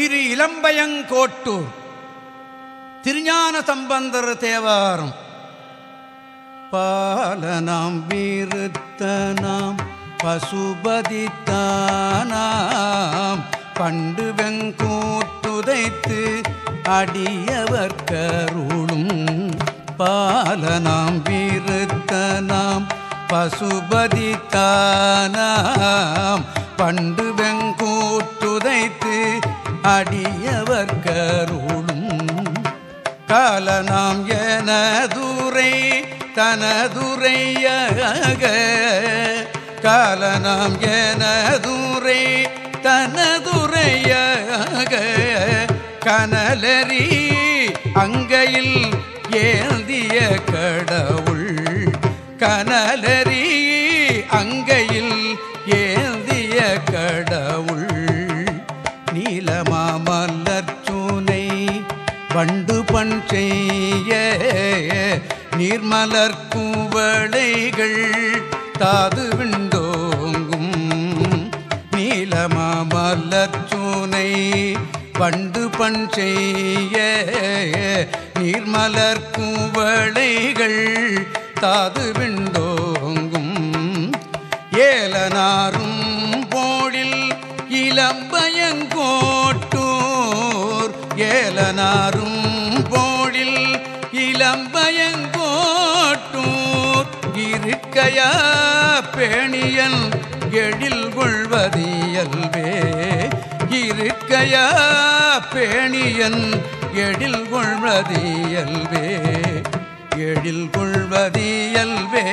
திரு இளம்பயங்கோட்டூர் திருஞான சம்பந்தர் தேவாரம். பாலனாம் வீருத்தனாம் பசுபதித்தானாம் பண்டு வெங்கூத்துதைத்து அடியவர் கருளும். பாலனாம் வீருத்தனாம் பசுபதித்தானாம் பண்டு வெங்கூத்துதைத்து அடியவர் கருளும் காலனாம் எனதுரை தனதுரையக. காலனாம் எனதுரை தனதுரையக. கனலறி அங்கையில் ஏந்திய கடவுள். கனலறி அங்க நீலமாமல்லர்ச்சூனை வண்டு பண் செய்ய நீர்மலர் கூவளைகள் தாது விண்டோங்கும். நீலமாமல்லர்ச்சூனை பண்டு பண் செய்ய நீர்மலர் கூவளைகள் தாது விண்டோங்கும். ஏலனாரும் போழில் இளம்பயங்கோட்டூர் ஏலனாரும் போழில் இளம்பயங்கோட்டூர் இருக்கையா பேணியன் எழில் கொள்வதியல்வே. இருக்கையா பேணியன் எழில் கொள்வதியல்வே. எழில் கொள்வதியல்வே.